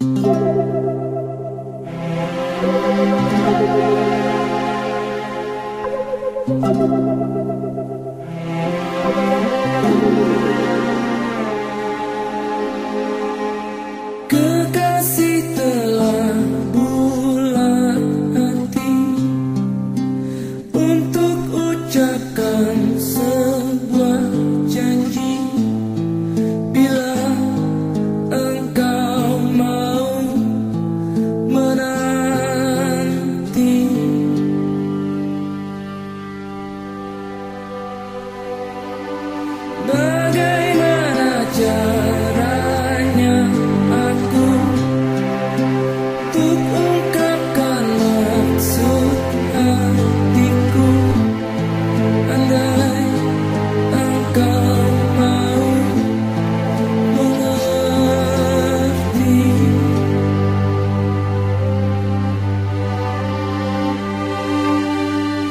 Thank you.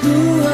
Ooh.